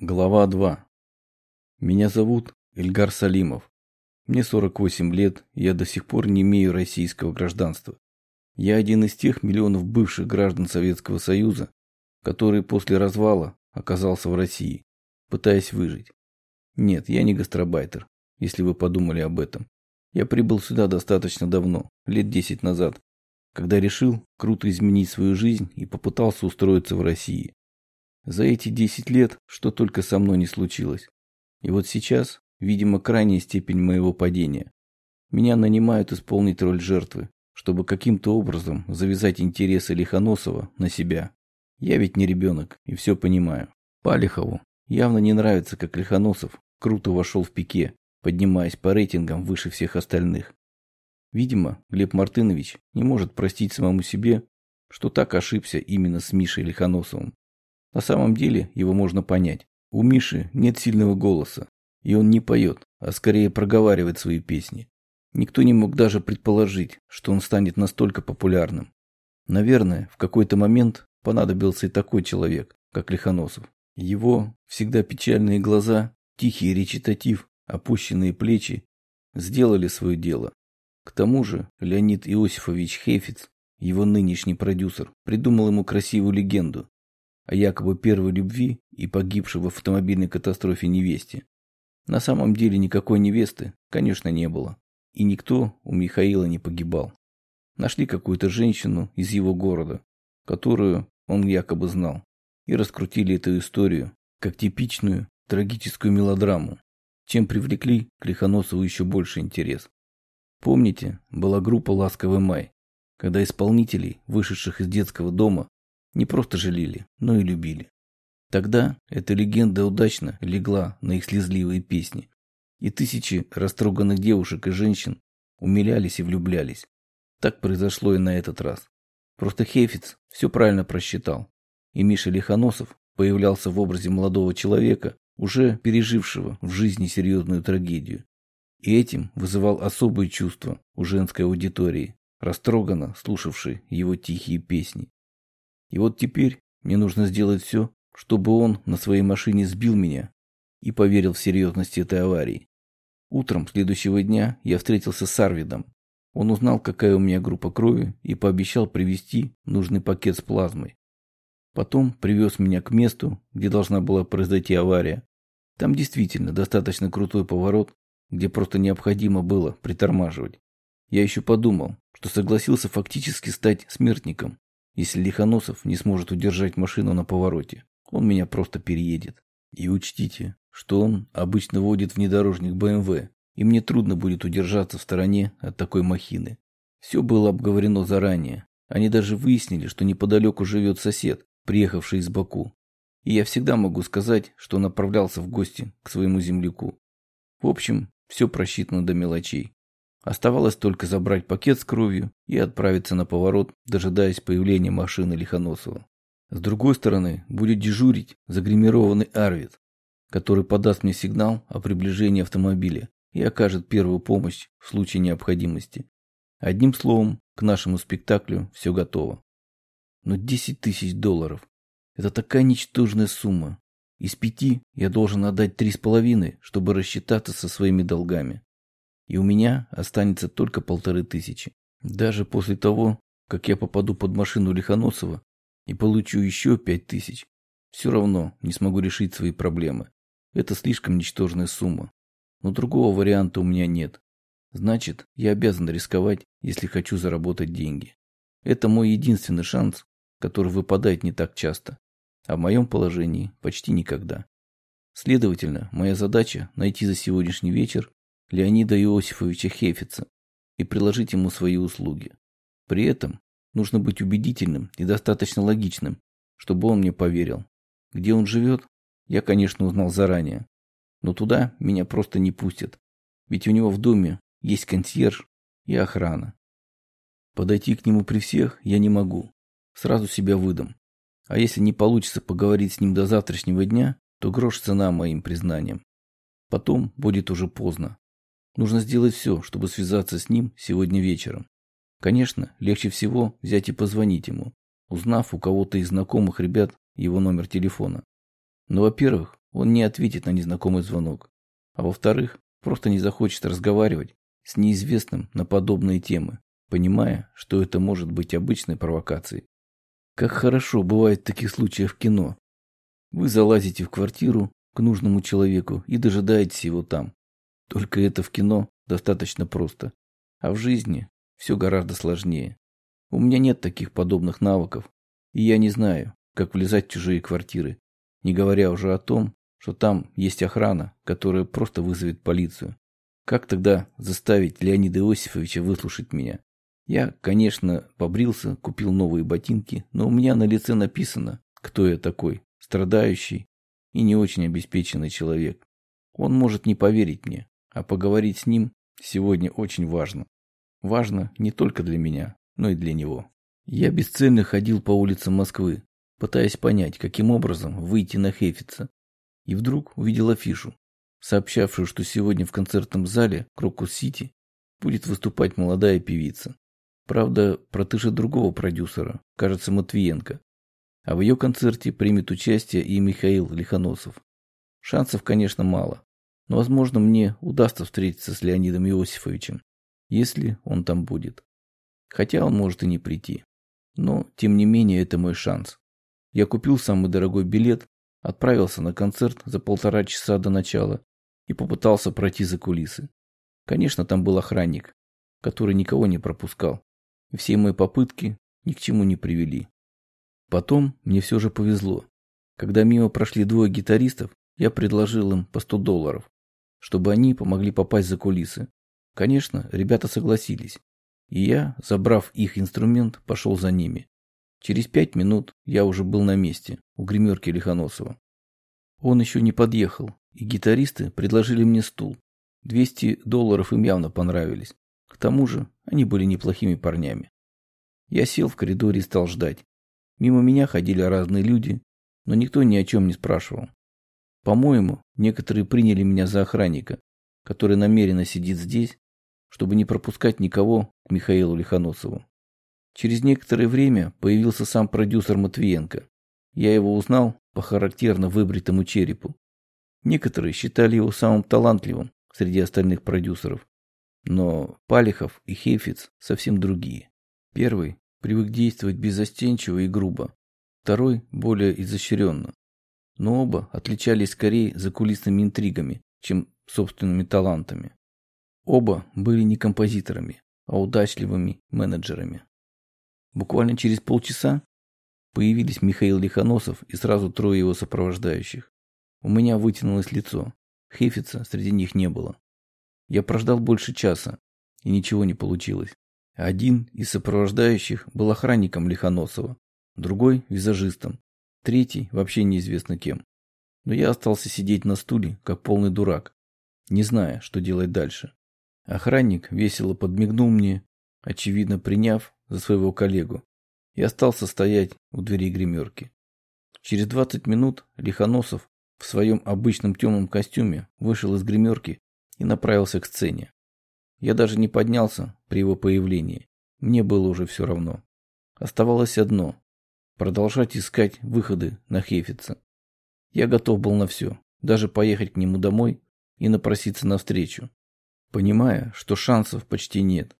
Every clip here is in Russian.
Глава 2. Меня зовут Эльгар Салимов. Мне 48 лет, я до сих пор не имею российского гражданства. Я один из тех миллионов бывших граждан Советского Союза, который после развала оказался в России, пытаясь выжить. Нет, я не гастробайтер, если вы подумали об этом. Я прибыл сюда достаточно давно, лет 10 назад, когда решил круто изменить свою жизнь и попытался устроиться в России. За эти 10 лет что только со мной не случилось. И вот сейчас, видимо, крайняя степень моего падения. Меня нанимают исполнить роль жертвы, чтобы каким-то образом завязать интересы Лихоносова на себя. Я ведь не ребенок и все понимаю. Палихову явно не нравится, как Лихоносов круто вошел в пике, поднимаясь по рейтингам выше всех остальных. Видимо, Глеб Мартынович не может простить самому себе, что так ошибся именно с Мишей Лихоносовым. На самом деле его можно понять. У Миши нет сильного голоса, и он не поет, а скорее проговаривает свои песни. Никто не мог даже предположить, что он станет настолько популярным. Наверное, в какой-то момент понадобился и такой человек, как Лихоносов. Его всегда печальные глаза, тихий речитатив, опущенные плечи сделали свое дело. К тому же Леонид Иосифович Хефиц, его нынешний продюсер, придумал ему красивую легенду, о якобы первой любви и погибшей в автомобильной катастрофе невесте. На самом деле никакой невесты, конечно, не было. И никто у Михаила не погибал. Нашли какую-то женщину из его города, которую он якобы знал, и раскрутили эту историю как типичную трагическую мелодраму, чем привлекли к Лихоносову еще больше интерес. Помните, была группа «Ласковый май», когда исполнителей, вышедших из детского дома, не просто жалели, но и любили. Тогда эта легенда удачно легла на их слезливые песни, и тысячи растроганных девушек и женщин умилялись и влюблялись. Так произошло и на этот раз. Просто Хефиц все правильно просчитал, и Миша Лихоносов появлялся в образе молодого человека, уже пережившего в жизни серьезную трагедию. И этим вызывал особые чувства у женской аудитории, растроганно слушавшей его тихие песни. И вот теперь мне нужно сделать все, чтобы он на своей машине сбил меня и поверил в серьезность этой аварии. Утром следующего дня я встретился с Арвидом. Он узнал, какая у меня группа крови и пообещал привезти нужный пакет с плазмой. Потом привез меня к месту, где должна была произойти авария. Там действительно достаточно крутой поворот, где просто необходимо было притормаживать. Я еще подумал, что согласился фактически стать смертником, если Лихоносов не сможет удержать машину на повороте, он меня просто переедет. И учтите, что он обычно водит внедорожник БМВ, и мне трудно будет удержаться в стороне от такой махины. Все было обговорено заранее. Они даже выяснили, что неподалеку живет сосед, приехавший из Баку. И я всегда могу сказать, что направлялся в гости к своему земляку. В общем, все просчитано до мелочей. Оставалось только забрать пакет с кровью и отправиться на поворот, дожидаясь появления машины Лихоносова. С другой стороны, будет дежурить загримированный Арвид, который подаст мне сигнал о приближении автомобиля и окажет первую помощь в случае необходимости. Одним словом, к нашему спектаклю все готово. Но 10 тысяч долларов – это такая ничтожная сумма. Из пяти я должен отдать три с половиной, чтобы рассчитаться со своими долгами и у меня останется только полторы тысячи. Даже после того, как я попаду под машину Лихоносова и получу еще пять тысяч, все равно не смогу решить свои проблемы. Это слишком ничтожная сумма. Но другого варианта у меня нет. Значит, я обязан рисковать, если хочу заработать деньги. Это мой единственный шанс, который выпадает не так часто, а в моем положении почти никогда. Следовательно, моя задача найти за сегодняшний вечер Леонида Иосифовича Хефица и приложить ему свои услуги. При этом нужно быть убедительным и достаточно логичным, чтобы он мне поверил. Где он живет, я, конечно, узнал заранее, но туда меня просто не пустят, ведь у него в доме есть консьерж и охрана. Подойти к нему при всех я не могу, сразу себя выдам. А если не получится поговорить с ним до завтрашнего дня, то грош цена моим признанием. Потом будет уже поздно. Нужно сделать все, чтобы связаться с ним сегодня вечером. Конечно, легче всего взять и позвонить ему, узнав у кого-то из знакомых ребят его номер телефона. Но, во-первых, он не ответит на незнакомый звонок. А во-вторых, просто не захочет разговаривать с неизвестным на подобные темы, понимая, что это может быть обычной провокацией. Как хорошо бывает в таких случаях в кино. Вы залазите в квартиру к нужному человеку и дожидаетесь его там. Только это в кино достаточно просто. А в жизни все гораздо сложнее. У меня нет таких подобных навыков, и я не знаю, как влезать в чужие квартиры, не говоря уже о том, что там есть охрана, которая просто вызовет полицию. Как тогда заставить Леонида Иосифовича выслушать меня? Я, конечно, побрился, купил новые ботинки, но у меня на лице написано, кто я такой, страдающий и не очень обеспеченный человек. Он может не поверить мне, а поговорить с ним сегодня очень важно. Важно не только для меня, но и для него. Я бесцельно ходил по улицам Москвы, пытаясь понять, каким образом выйти на Хейфица. И вдруг увидел афишу, сообщавшую, что сегодня в концертном зале Крокус-Сити будет выступать молодая певица. Правда, протеже другого продюсера, кажется, Матвиенко. А в ее концерте примет участие и Михаил Лихоносов. Шансов, конечно, мало. Но, возможно, мне удастся встретиться с Леонидом Иосифовичем, если он там будет. Хотя он может и не прийти. Но, тем не менее, это мой шанс. Я купил самый дорогой билет, отправился на концерт за полтора часа до начала и попытался пройти за кулисы. Конечно, там был охранник, который никого не пропускал. И все мои попытки ни к чему не привели. Потом мне все же повезло. Когда мимо прошли двое гитаристов, я предложил им по 100 долларов, чтобы они помогли попасть за кулисы. Конечно, ребята согласились. И я, забрав их инструмент, пошел за ними. Через пять минут я уже был на месте, у гримерки Лихоносова. Он еще не подъехал, и гитаристы предложили мне стул. 200 долларов им явно понравились. К тому же они были неплохими парнями. Я сел в коридоре и стал ждать. Мимо меня ходили разные люди, но никто ни о чем не спрашивал. По-моему, некоторые приняли меня за охранника, который намеренно сидит здесь, чтобы не пропускать никого к Михаилу Лихоносову. Через некоторое время появился сам продюсер Матвиенко. Я его узнал по характерно выбритому черепу. Некоторые считали его самым талантливым среди остальных продюсеров. Но Палихов и Хейфиц совсем другие. Первый привык действовать безостенчиво и грубо. Второй более изощренно но оба отличались скорее закулисными интригами, чем собственными талантами. Оба были не композиторами, а удачливыми менеджерами. Буквально через полчаса появились Михаил Лихоносов и сразу трое его сопровождающих. У меня вытянулось лицо. Хефица среди них не было. Я прождал больше часа, и ничего не получилось. Один из сопровождающих был охранником Лихоносова, другой – визажистом, Третий вообще неизвестно кем. Но я остался сидеть на стуле, как полный дурак, не зная, что делать дальше. Охранник весело подмигнул мне, очевидно приняв за своего коллегу, и остался стоять у двери гримерки. Через 20 минут Лихоносов в своем обычном темном костюме вышел из гримерки и направился к сцене. Я даже не поднялся при его появлении. Мне было уже все равно. Оставалось одно продолжать искать выходы на Хефица. Я готов был на все, даже поехать к нему домой и напроситься навстречу, понимая, что шансов почти нет.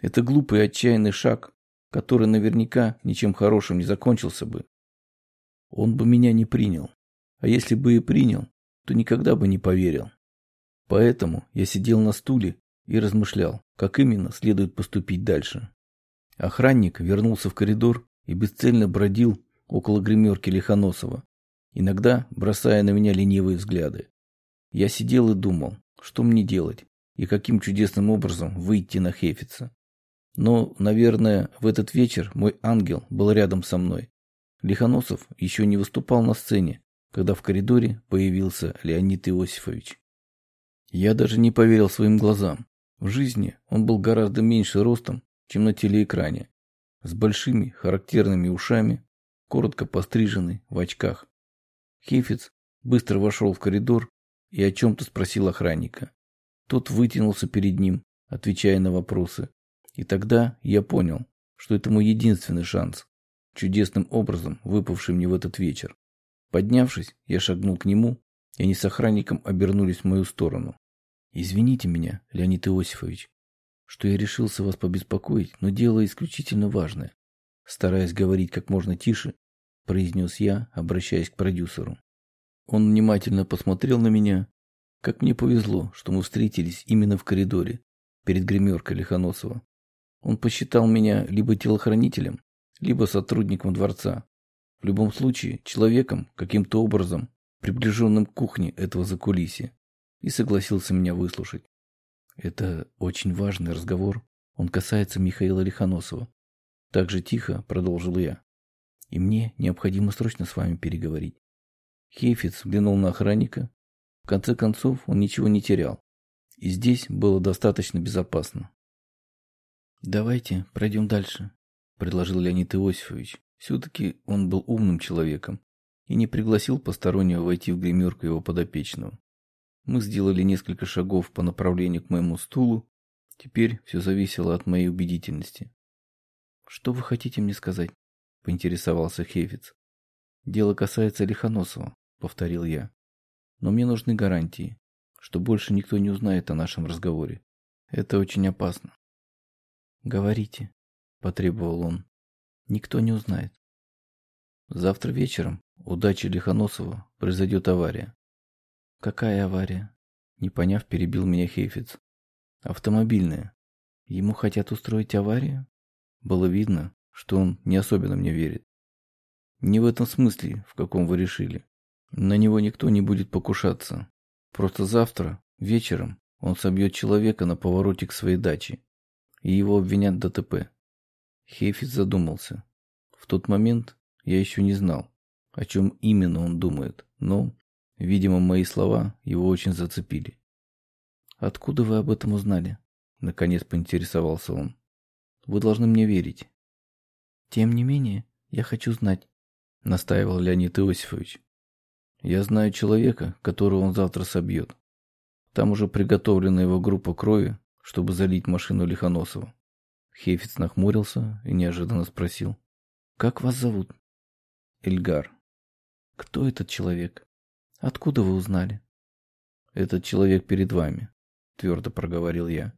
Это глупый отчаянный шаг, который наверняка ничем хорошим не закончился бы. Он бы меня не принял, а если бы и принял, то никогда бы не поверил. Поэтому я сидел на стуле и размышлял, как именно следует поступить дальше. Охранник вернулся в коридор и бесцельно бродил около гримерки Лихоносова, иногда бросая на меня ленивые взгляды. Я сидел и думал, что мне делать и каким чудесным образом выйти на Хефица. Но, наверное, в этот вечер мой ангел был рядом со мной. Лихоносов еще не выступал на сцене, когда в коридоре появился Леонид Иосифович. Я даже не поверил своим глазам. В жизни он был гораздо меньше ростом, чем на телеэкране, с большими характерными ушами, коротко постриженный, в очках. Хефиц быстро вошел в коридор и о чем-то спросил охранника. Тот вытянулся перед ним, отвечая на вопросы. И тогда я понял, что это мой единственный шанс, чудесным образом выпавший мне в этот вечер. Поднявшись, я шагнул к нему и они с охранником обернулись в мою сторону. «Извините меня, Леонид Иосифович, что я решился вас побеспокоить, но дело исключительно важное». Стараясь говорить как можно тише, произнес я, обращаясь к продюсеру. Он внимательно посмотрел на меня. Как мне повезло, что мы встретились именно в коридоре, перед гримеркой Лихоносова. Он посчитал меня либо телохранителем, либо сотрудником дворца. В любом случае, человеком, каким-то образом, приближенным к кухне этого закулисья, и согласился меня выслушать. Это очень важный разговор. Он касается Михаила Лихоносова. Так же тихо продолжил я. И мне необходимо срочно с вами переговорить. Хейфиц взглянул на охранника. В конце концов, он ничего не терял. И здесь было достаточно безопасно. «Давайте пройдем дальше», — предложил Леонид Иосифович. Все-таки он был умным человеком и не пригласил постороннего войти в гримерку его подопечного. Мы сделали несколько шагов по направлению к моему стулу. Теперь все зависело от моей убедительности. «Что вы хотите мне сказать?» — поинтересовался Хефиц. «Дело касается Лихоносова», — повторил я. «Но мне нужны гарантии, что больше никто не узнает о нашем разговоре. Это очень опасно». «Говорите», — потребовал он. Никто не узнает. Завтра вечером у дачи Лихоносова произойдет авария. Какая авария? Не поняв, перебил меня Хейфиц. Автомобильная. Ему хотят устроить аварию? Было видно, что он не особенно мне верит. Не в этом смысле, в каком вы решили. На него никто не будет покушаться. Просто завтра, вечером, он собьет человека на повороте к своей даче, и его обвинят в ДТП. Хейфиц задумался. В тот момент я еще не знал, о чем именно он думает, но, видимо, мои слова его очень зацепили. «Откуда вы об этом узнали?» Наконец поинтересовался он. «Вы должны мне верить». «Тем не менее, я хочу знать», настаивал Леонид Иосифович. «Я знаю человека, которого он завтра собьет. Там уже приготовлена его группа крови, чтобы залить машину Лихоносова. Хейфиц нахмурился и неожиданно спросил. «Как вас зовут?» «Эльгар». «Кто этот человек? Откуда вы узнали?» «Этот человек перед вами», — твердо проговорил я.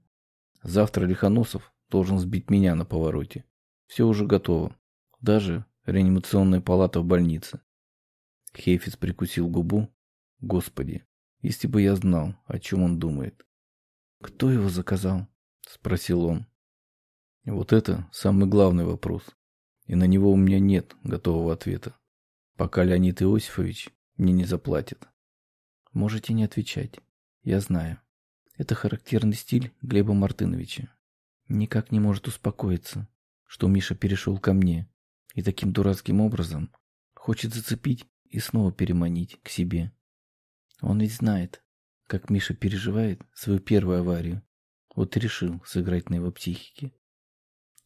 «Завтра Лихоносов должен сбить меня на повороте. Все уже готово. Даже реанимационная палата в больнице». Хейфиц прикусил губу. «Господи, если бы я знал, о чем он думает». «Кто его заказал?» — спросил он. Вот это самый главный вопрос. И на него у меня нет готового ответа. Пока Леонид Иосифович мне не заплатит. Можете не отвечать. Я знаю. Это характерный стиль Глеба Мартыновича. Никак не может успокоиться, что Миша перешел ко мне и таким дурацким образом хочет зацепить и снова переманить к себе. Он ведь знает, как Миша переживает свою первую аварию. Вот и решил сыграть на его психике.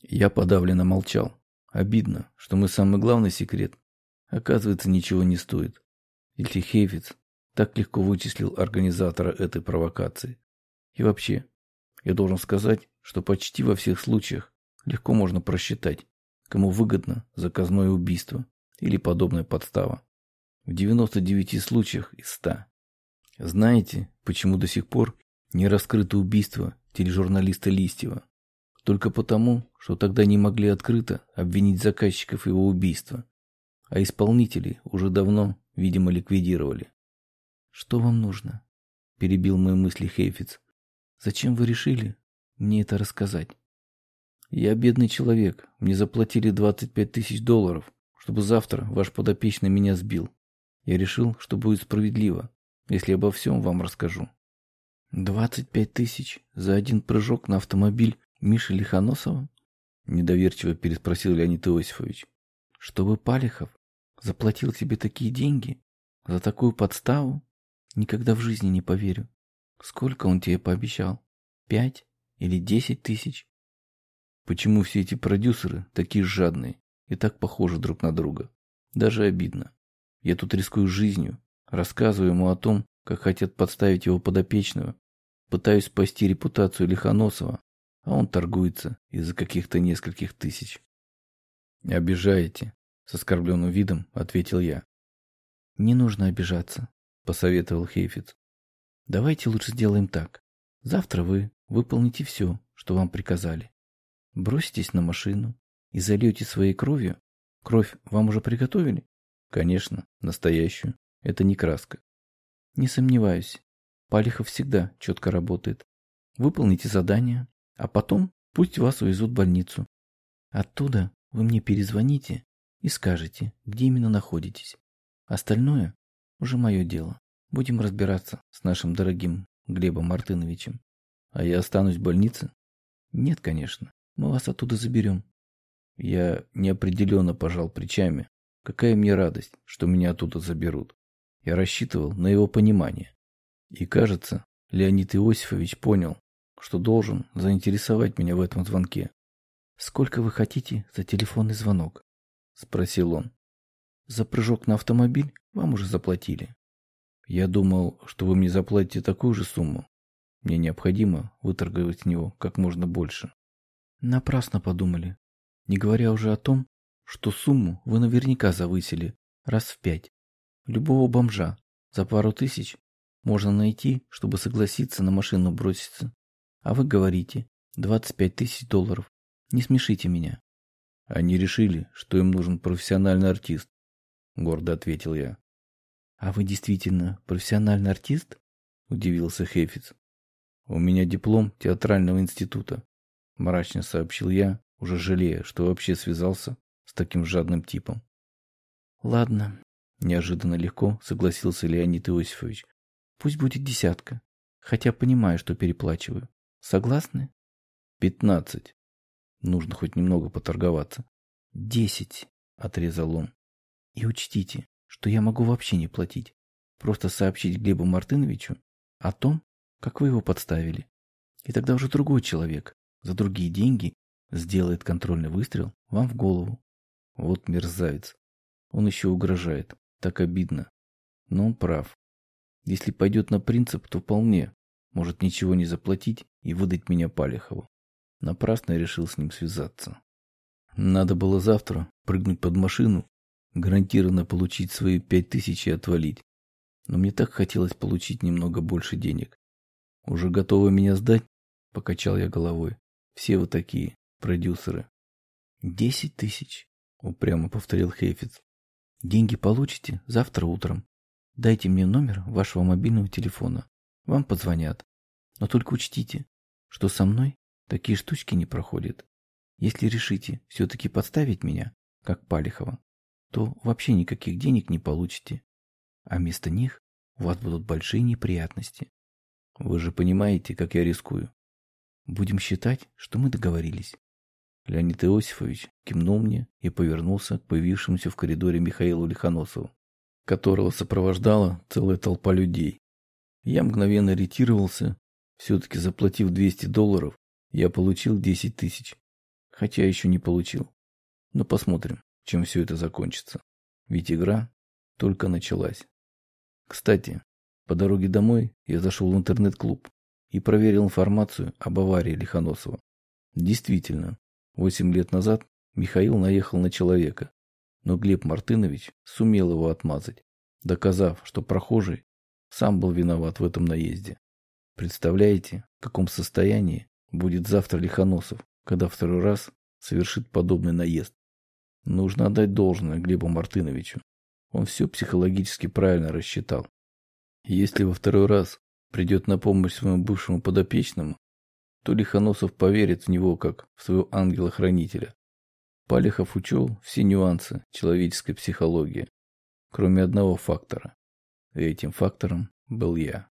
Я подавленно молчал. Обидно, что мой самый главный секрет, оказывается, ничего не стоит. Ильти Хейфиц так легко вычислил организатора этой провокации. И вообще, я должен сказать, что почти во всех случаях легко можно просчитать, кому выгодно заказное убийство или подобная подстава. В 99 случаях из 100. Знаете, почему до сих пор не раскрыто убийство тележурналиста Листьева? Только потому, что тогда не могли открыто обвинить заказчиков его убийства, а исполнителей уже давно, видимо, ликвидировали. «Что вам нужно?» – перебил мои мысли Хейфиц. «Зачем вы решили мне это рассказать?» «Я бедный человек. Мне заплатили 25 тысяч долларов, чтобы завтра ваш подопечный меня сбил. Я решил, что будет справедливо, если обо всем вам расскажу». «Двадцать пять тысяч за один прыжок на автомобиль Миша Лихоносова? Недоверчиво переспросил Леонид Иосифович. Чтобы Палихов заплатил тебе такие деньги? За такую подставу? Никогда в жизни не поверю. Сколько он тебе пообещал? Пять или десять тысяч? Почему все эти продюсеры такие жадные и так похожи друг на друга? Даже обидно. Я тут рискую жизнью, рассказываю ему о том, как хотят подставить его подопечного, пытаюсь спасти репутацию Лихоносова, а он торгуется из-за каких-то нескольких тысяч. «Обижаете», — с оскорбленным видом ответил я. «Не нужно обижаться», посоветовал Хейфиц. Давайте лучше сделаем так. Завтра вы выполните все, что вам приказали. Броситесь на машину и зальете своей кровью. Кровь вам уже приготовили? Конечно, настоящую. Это не краска. Не сомневаюсь. Палихов всегда четко работает. Выполните задание, а потом пусть вас увезут в больницу. Оттуда вы мне перезвоните и скажете, где именно находитесь. Остальное уже мое дело. Будем разбираться с нашим дорогим Глебом Мартыновичем. А я останусь в больнице? Нет, конечно. Мы вас оттуда заберем. Я неопределенно пожал плечами. Какая мне радость, что меня оттуда заберут. Я рассчитывал на его понимание. И кажется, Леонид Иосифович понял, что должен заинтересовать меня в этом звонке. «Сколько вы хотите за телефонный звонок?» – спросил он. «За прыжок на автомобиль вам уже заплатили». «Я думал, что вы мне заплатите такую же сумму. Мне необходимо выторговать с него как можно больше». «Напрасно подумали. Не говоря уже о том, что сумму вы наверняка завысили раз в пять. Любого бомжа за пару тысяч можно найти, чтобы согласиться на машину броситься. А вы говорите, 25 тысяч долларов. Не смешите меня. Они решили, что им нужен профессиональный артист, гордо ответил я. А вы действительно профессиональный артист? Удивился Хефиц. У меня диплом театрального института, мрачно сообщил я, уже жалея, что вообще связался с таким жадным типом. Ладно, неожиданно легко согласился Леонид Иосифович. Пусть будет десятка. Хотя понимаю, что переплачиваю. Согласны? Пятнадцать. Нужно хоть немного поторговаться. Десять, отрезал он. И учтите, что я могу вообще не платить. Просто сообщить Глебу Мартыновичу о том, как вы его подставили. И тогда уже другой человек за другие деньги сделает контрольный выстрел вам в голову. Вот мерзавец. Он еще угрожает. Так обидно. Но он прав. Если пойдет на принцип, то вполне может ничего не заплатить и выдать меня Палихову. Напрасно я решил с ним связаться. Надо было завтра прыгнуть под машину, гарантированно получить свои пять тысяч и отвалить. Но мне так хотелось получить немного больше денег. Уже готовы меня сдать? Покачал я головой. Все вы такие, продюсеры. Десять тысяч, упрямо повторил Хейфиц. Деньги получите завтра утром. Дайте мне номер вашего мобильного телефона. Вам позвонят. Но только учтите, что со мной такие штучки не проходят. Если решите все-таки подставить меня, как Палихова, то вообще никаких денег не получите. А вместо них у вас будут большие неприятности. Вы же понимаете, как я рискую. Будем считать, что мы договорились. Леонид Иосифович кивнул мне и повернулся к появившемуся в коридоре Михаилу Лихоносову которого сопровождала целая толпа людей. Я мгновенно ретировался. Все-таки заплатив 200 долларов, я получил 10 тысяч. Хотя еще не получил. Но посмотрим, чем все это закончится. Ведь игра только началась. Кстати, по дороге домой я зашел в интернет-клуб и проверил информацию об аварии Лихоносова. Действительно, 8 лет назад Михаил наехал на человека, но Глеб Мартынович сумел его отмазать, доказав, что прохожий сам был виноват в этом наезде. Представляете, в каком состоянии будет завтра Лихоносов, когда второй раз совершит подобный наезд? Нужно отдать должное Глебу Мартыновичу. Он все психологически правильно рассчитал. Если во второй раз придет на помощь своему бывшему подопечному, то Лихоносов поверит в него как в своего ангела-хранителя. Палихов учел все нюансы человеческой психологии, кроме одного фактора. И этим фактором был я.